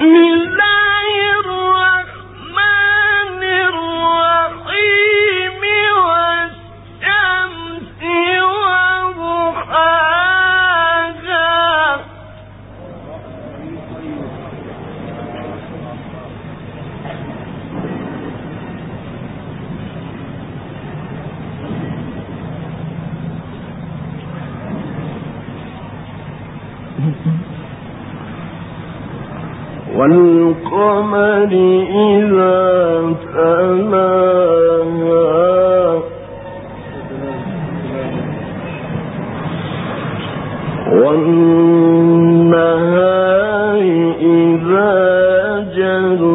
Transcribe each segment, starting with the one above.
يؤمن والقمر إذا تلاها. والنهار إذا جلاها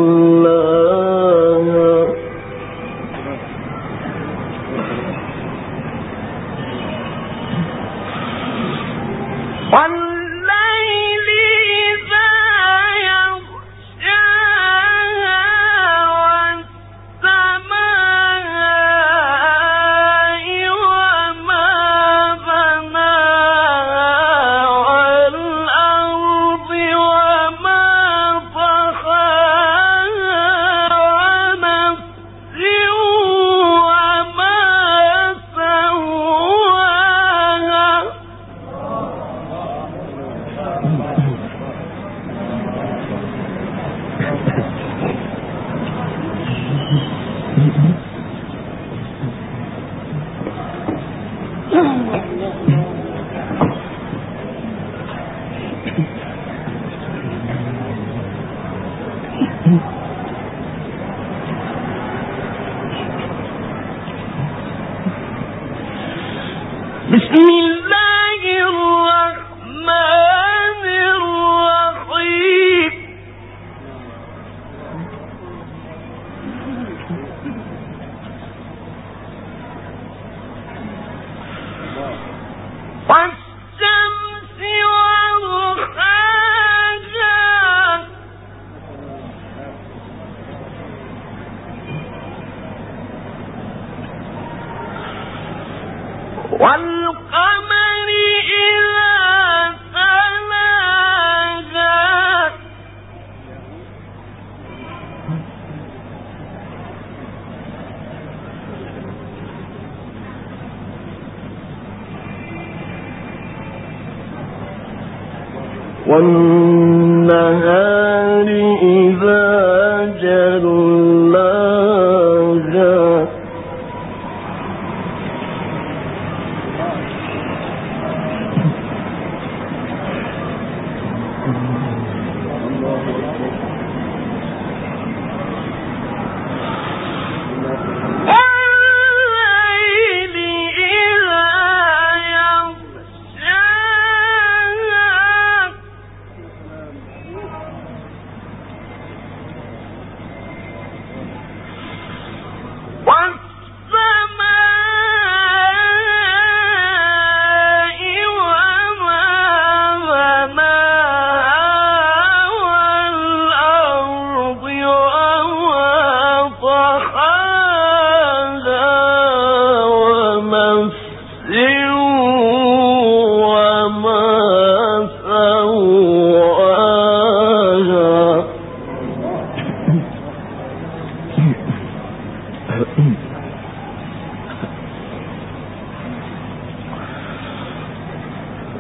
بسم والنهار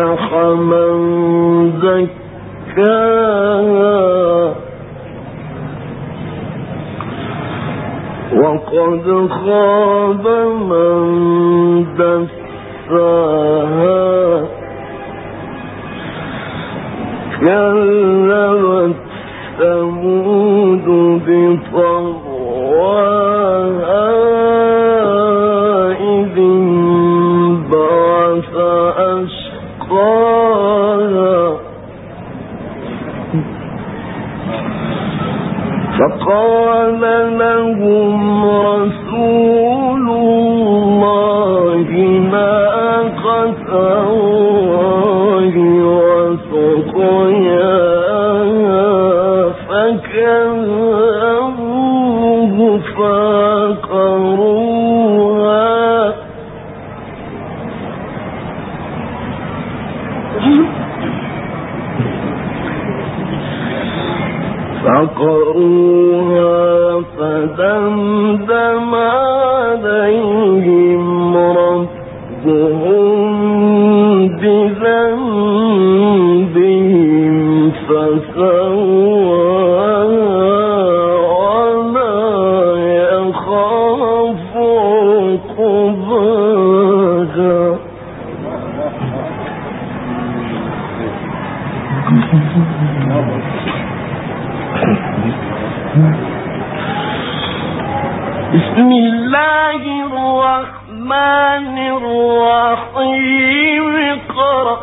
من زكاها وقد خاب من دساها كذبت ثمود بطغواها إذ انبعث أشقاها فقال لهم رسول الله ناقة فعقروها فدمدم عليهم ربهم بذنبهم بسم الله الرحمن الرحيم. اقرأ.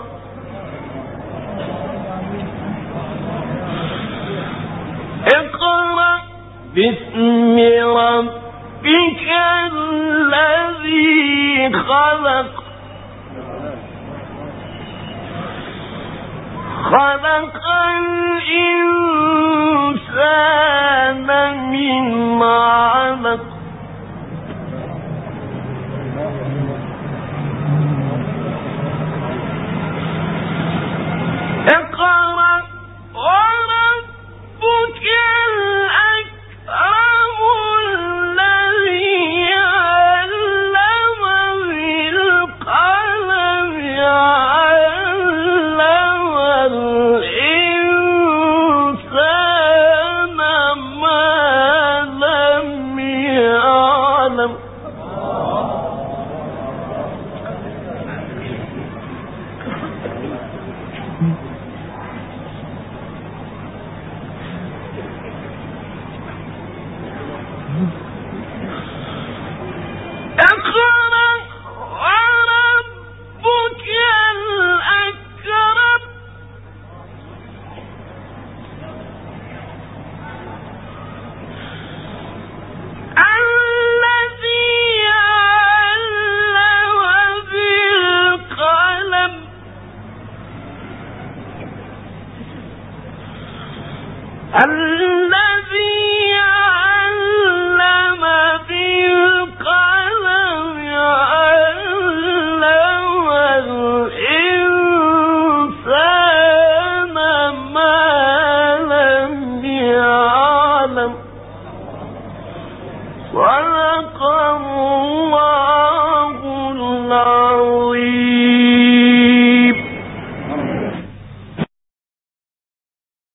اقرأ. باسم ربك الذي خلق خلق الإنسان من علق الذي